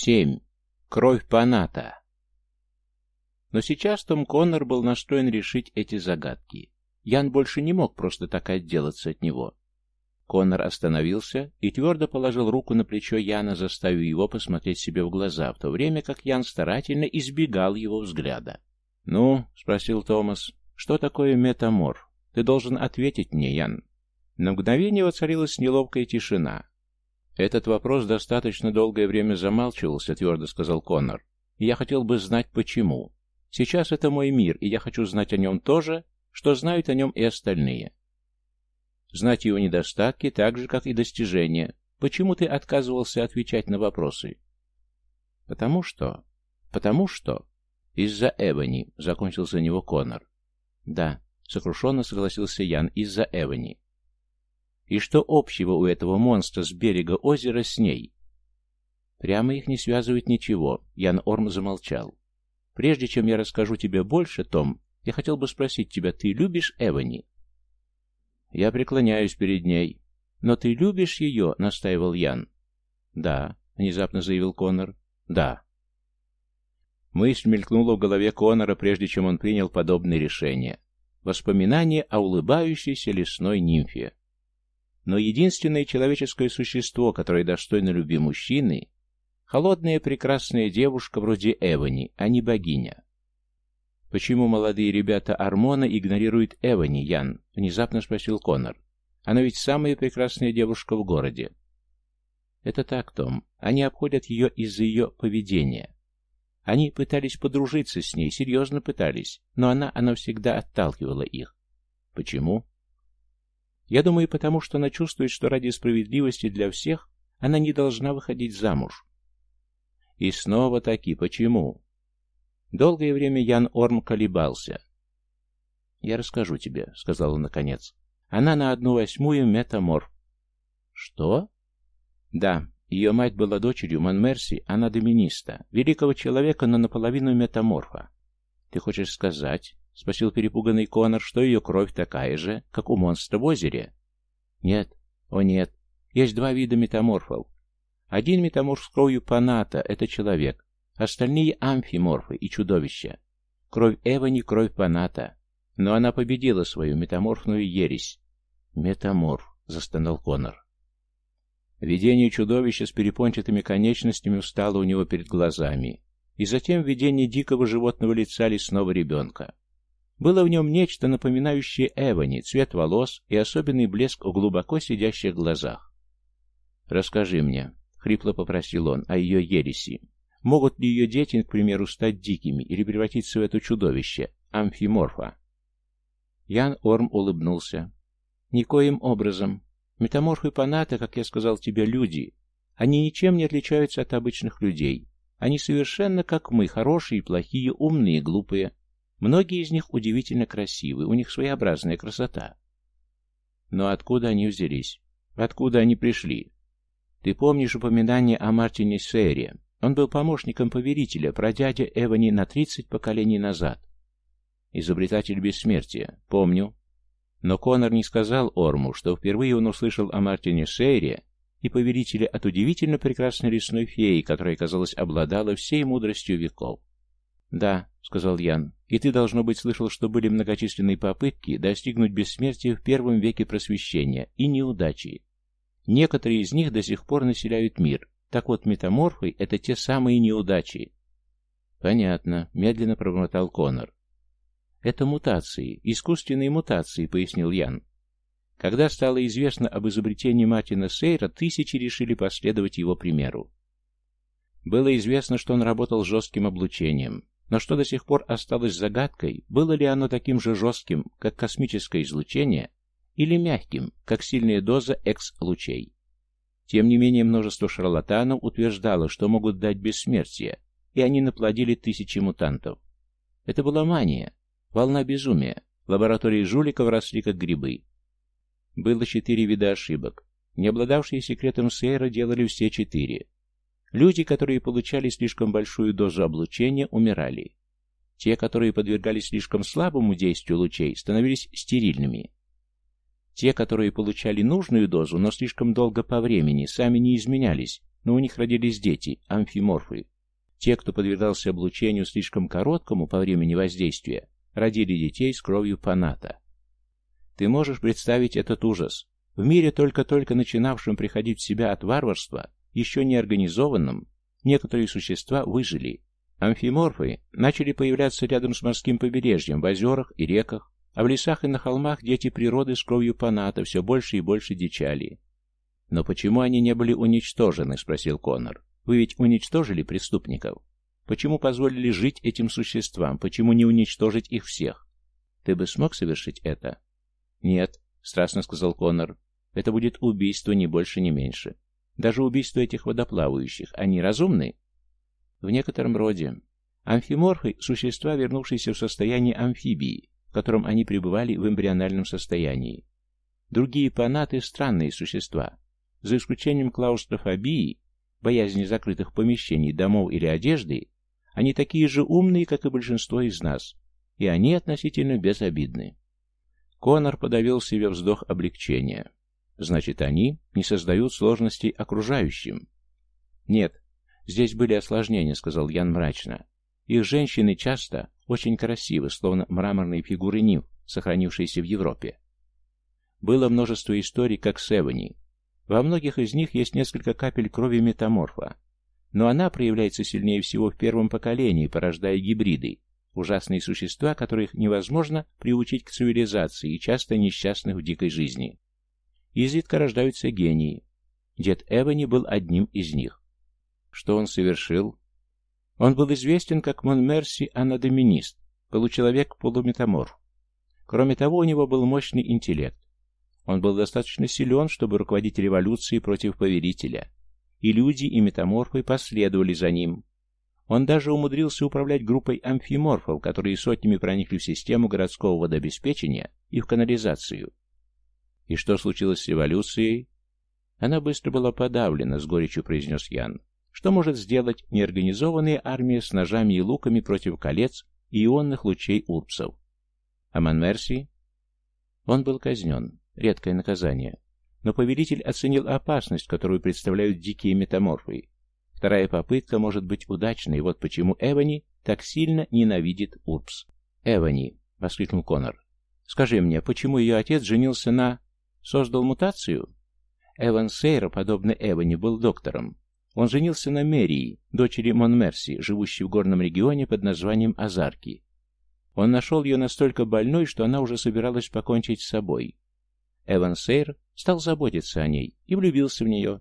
Семь. Кровь Паната. Но сейчас Том Коннор был настроен решить эти загадки. Ян больше не мог просто так отделаться от него. Коннор остановился и твердо положил руку на плечо Яна, заставив его посмотреть себе в глаза, в то время как Ян старательно избегал его взгляда. «Ну?» — спросил Томас. «Что такое метаморф? Ты должен ответить мне, Ян». На мгновение воцарилась неловкая тишина. «Этот вопрос достаточно долгое время замалчивался», — твердо сказал Коннор. «Я хотел бы знать, почему. Сейчас это мой мир, и я хочу знать о нем то же, что знают о нем и остальные. Знать его недостатки так же, как и достижения. Почему ты отказывался отвечать на вопросы? Потому что... Потому что... Из-за Эвани, закончил за него Конор. Да, сокрушенно согласился Ян, из-за Эвани. И что общего у этого монстра с берега озера с ней? Прямо их не связывает ничего, Ян Орм замолчал. Прежде чем я расскажу тебе больше, Том, я хотел бы спросить тебя, ты любишь Эвани? Я преклоняюсь перед ней. Но ты любишь ее, настаивал Ян. Да, внезапно заявил Конор. Да. Мысль мелькнула в голове Конора, прежде чем он принял подобное решение. Воспоминание о улыбающейся лесной нимфе. Но единственное человеческое существо, которое достойно любви мужчины, холодная прекрасная девушка вроде Эвани, а не богиня. «Почему молодые ребята Армона игнорируют Эвани, Ян?» — внезапно спросил Конор. «Она ведь самая прекрасная девушка в городе». «Это так, Том. Они обходят ее из-за ее поведения. Они пытались подружиться с ней, серьезно пытались, но она, она всегда отталкивала их. Почему?» «Я думаю, потому что она чувствует, что ради справедливости для всех она не должна выходить замуж». «И снова таки, почему?» Долгое время Ян Орм колебался. «Я расскажу тебе», — сказал он наконец. «Она на одну восьмую метаморф». «Что?» «Да, ее мать была дочерью Монмерси, она доминиста, великого человека, но наполовину метаморфа». «Ты хочешь сказать?» — спросил перепуганный Конор, что ее кровь такая же, как у монстра в озере. «Нет, о нет, есть два вида метаморфов. Один метаморф с кровью паната — это человек, Остальные амфиморфы и чудовища. Кровь Эвани, кровь Паната. Но она победила свою метаморфную ересь. «Метаморф», — застонал Конор. Видение чудовища с перепончатыми конечностями встало у него перед глазами. И затем видение дикого животного лица лесного ребенка. Было в нем нечто, напоминающее Эвани, цвет волос и особенный блеск в глубоко сидящих глазах. «Расскажи мне», — хрипло попросил он, — «о ее ереси». Могут ли ее дети, к примеру, стать дикими или превратиться в это чудовище, амфиморфа? Ян Орм улыбнулся. Никоим образом. Метаморфы паната, как я сказал тебе, люди. Они ничем не отличаются от обычных людей. Они совершенно как мы, хорошие, плохие, умные, глупые. Многие из них удивительно красивы, у них своеобразная красота. Но откуда они взялись? Откуда они пришли? Ты помнишь упоминание о Мартине Сейре? Он был помощником поверителя, прадядя Эвани на 30 поколений назад. Изобретатель бессмертия. Помню. Но Конор не сказал Орму, что впервые он услышал о Мартине Сейре и поверителе от удивительно прекрасной лесной феи, которая, казалось, обладала всей мудростью веков. «Да», — сказал Ян, — «и ты, должно быть, слышал, что были многочисленные попытки достигнуть бессмертия в первом веке просвещения и неудачи. Некоторые из них до сих пор населяют мир, так вот, метаморфы — это те самые неудачи. Понятно, медленно промотал Конор. Это мутации, искусственные мутации, пояснил Ян. Когда стало известно об изобретении Мартина Сейра, тысячи решили последовать его примеру. Было известно, что он работал жестким облучением, но что до сих пор осталось загадкой, было ли оно таким же жестким, как космическое излучение, или мягким, как сильная доза экс-лучей. Тем не менее, множество шарлатанов утверждало, что могут дать бессмертие, и они наплодили тысячи мутантов. Это была мания, волна безумия. Лаборатории жуликов росли как грибы. Было четыре вида ошибок. Не обладавшие секретом Сейра делали все четыре. Люди, которые получали слишком большую дозу облучения, умирали. Те, которые подвергались слишком слабому действию лучей, становились стерильными. Те, которые получали нужную дозу, но слишком долго по времени, сами не изменялись, но у них родились дети, амфиморфы. Те, кто подвергался облучению слишком короткому по времени воздействия, родили детей с кровью паната. Ты можешь представить этот ужас? В мире, только-только начинавшем приходить в себя от варварства, еще не организованном, некоторые существа выжили. Амфиморфы начали появляться рядом с морским побережьем, в озерах и реках, а в лесах и на холмах дети природы с кровью паната все больше и больше дичали. «Но почему они не были уничтожены?» — спросил Коннор. «Вы ведь уничтожили преступников. Почему позволили жить этим существам? Почему не уничтожить их всех? Ты бы смог совершить это?» «Нет», — страстно сказал Коннор. «Это будет убийство ни больше, ни меньше. Даже убийство этих водоплавающих. Они разумны?» «В некотором роде. Амфиморфы — существа, вернувшиеся в состояние амфибии, в котором они пребывали в эмбриональном состоянии. Другие панаты — странные существа. За исключением клаустрофобии, боязни закрытых помещений, домов или одежды, они такие же умные, как и большинство из нас, и они относительно безобидны. Конор подавил себе вздох облегчения. Значит, они не создают сложностей окружающим. Нет, здесь были осложнения, сказал Ян мрачно. Их женщины часто очень красивы, словно мраморные фигуры нив, сохранившиеся в Европе. Было множество историй, как с. Во многих из них есть несколько капель крови метаморфа. Но она проявляется сильнее всего в первом поколении, порождая гибриды, ужасные существа, которых невозможно приучить к цивилизации и часто несчастных в дикой жизни. Изредка рождаются гении. Дед Эвани был одним из них. Что он совершил? Он был известен как Монмерси анадоминист, получеловек-полуметаморф. Кроме того, у него был мощный интеллект. Он был достаточно силен, чтобы руководить революцией против повелителя. И люди, и метаморфы последовали за ним, он даже умудрился управлять группой амфиморфов, которые сотнями проникли в систему городского водообеспечения и в канализацию. И что случилось с революцией? Она быстро была подавлена, с горечью произнес Ян. Что может сделать неорганизованная армия с ножами и луками против колец и ионных лучей урпсов? А Манмерси? Он был казнен. Редкое наказание. Но повелитель оценил опасность, которую представляют дикие метаморфы, Вторая попытка может быть удачной, вот почему Эвани так сильно ненавидит Урбс. «Эвани!» — воскликнул Конор. «Скажи мне, почему ее отец женился на... создал мутацию?» Эван Сейр, подобно Эвани, был доктором. Он женился на Мерии, дочери Монмерси, живущей в горном регионе под названием Азарки. Он нашел ее настолько больной, что она уже собиралась покончить с собой. Эван Сейр стал заботиться о ней и влюбился в нее,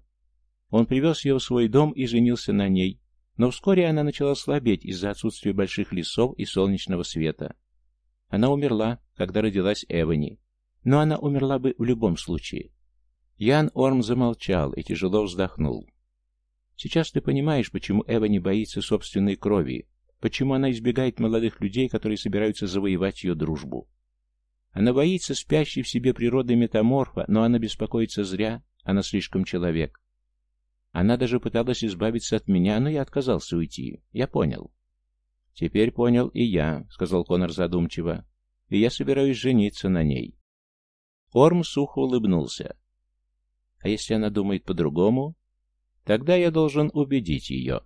он привез ее в свой дом и женился на ней, но вскоре она начала слабеть из-за отсутствия больших лесов и солнечного света. Она умерла, когда родилась Эвани, но она умерла бы в любом случае. Ян Орм замолчал и тяжело вздохнул. Сейчас ты понимаешь, почему Эвани боится собственной крови, почему она избегает молодых людей, которые собираются завоевать ее дружбу. Она боится спящей в себе природы метаморфа, но она беспокоится зря, она слишком человек. Она даже пыталась избавиться от меня, но я отказался уйти. Я понял. Теперь понял и я, сказал Конор задумчиво. И я собираюсь жениться на ней. Орм сухо улыбнулся. А если она думает по-другому? Тогда я должен убедить ее.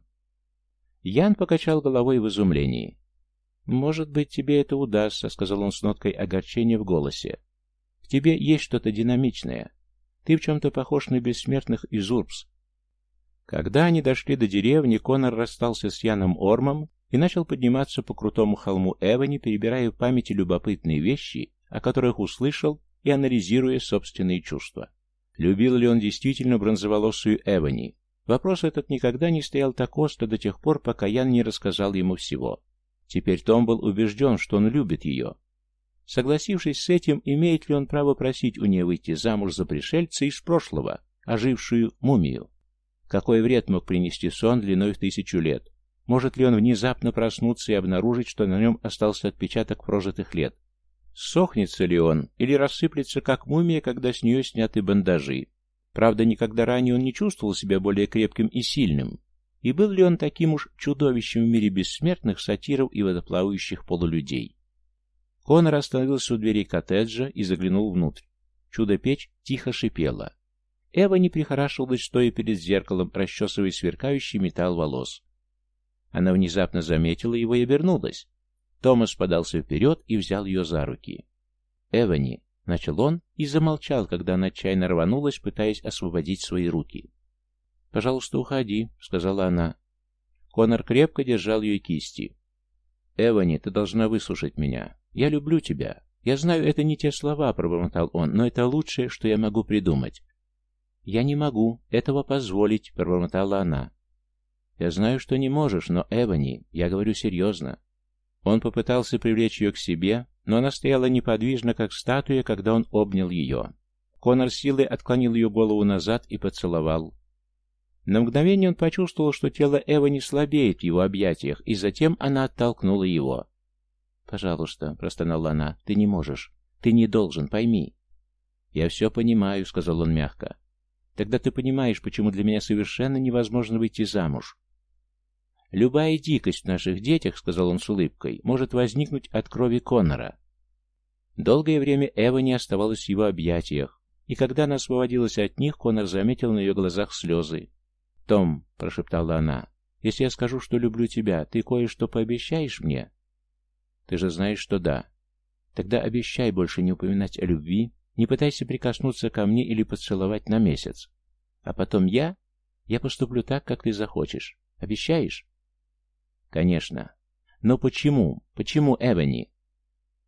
Ян покачал головой в изумлении. «Может быть, тебе это удастся», — сказал он с ноткой огорчения в голосе. «В тебе есть что-то динамичное. Ты в чем-то похож на бессмертных из Урбс, когда они дошли до деревни, Конор расстался с Яном Ормом и начал подниматься по крутому холму Эвани, перебирая в памяти любопытные вещи, о которых услышал и анализируя собственные чувства. Любил ли он действительно бронзоволосую Эвани? Вопрос этот никогда не стоял так остро до тех пор, пока Ян не рассказал ему всего. Теперь Том был убежден, что он любит ее. Согласившись с этим, имеет ли он право просить у нее выйти замуж за пришельца из прошлого, ожившую мумию? Какой вред мог принести сон длиной в тысячу лет? Может ли он внезапно проснуться и обнаружить, что на нем остался отпечаток прожитых лет? Сохнется ли он или рассыплется, как мумия, когда с нее сняты бандажи? Правда, никогда ранее он не чувствовал себя более крепким и сильным. И был ли он таким уж чудовищем в мире бессмертных сатиров и водоплавающих полулюдей? Конор остановился у двери коттеджа и заглянул внутрь. Чудо-печь тихо шипела. Эва не прихорашивалась, стоя перед зеркалом, расчесывая сверкающий металл волос. Она внезапно заметила его и обернулась. Томас подался вперед и взял ее за руки. «Эвани», — начал он и замолчал, когда она отчаянно рванулась, пытаясь освободить свои руки. «Пожалуйста, уходи», — сказала она. Конор крепко держал ее кисти. «Эвани, ты должна выслушать меня. Я люблю тебя. Я знаю, это не те слова», — пробормотал он, — «но это лучшее, что я могу придумать». «Я не могу этого позволить», — пробормотала она. «Я знаю, что не можешь, но, Эвани, я говорю серьезно». Он попытался привлечь ее к себе, но она стояла неподвижно, как статуя, когда он обнял ее. Конор силой отклонил ее голову назад и поцеловал. На мгновение он почувствовал, что тело Эва не слабеет в его объятиях, и затем она оттолкнула его. «Пожалуйста», — простонала она, — «ты не можешь. Ты не должен, пойми». «Я все понимаю», — сказал он мягко. «Тогда ты понимаешь, почему для меня совершенно невозможно выйти замуж». «Любая дикость в наших детях», — сказал он с улыбкой, — «может возникнуть от крови Коннора». Долгое время Эва не оставалась в его объятиях, и когда она освободилась от них, Коннор заметил на ее глазах слезы. «Том», — прошептала она, — «если я скажу, что люблю тебя, ты кое-что пообещаешь мне?» «Ты же знаешь, что да». «Тогда обещай больше не упоминать о любви, не пытайся прикоснуться ко мне или поцеловать на месяц. А потом я... Я поступлю так, как ты захочешь. Обещаешь?» «Конечно. Но почему? Почему, Эвани?»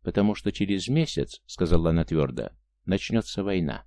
«Потому что через месяц, — сказала она твердо, — начнется война».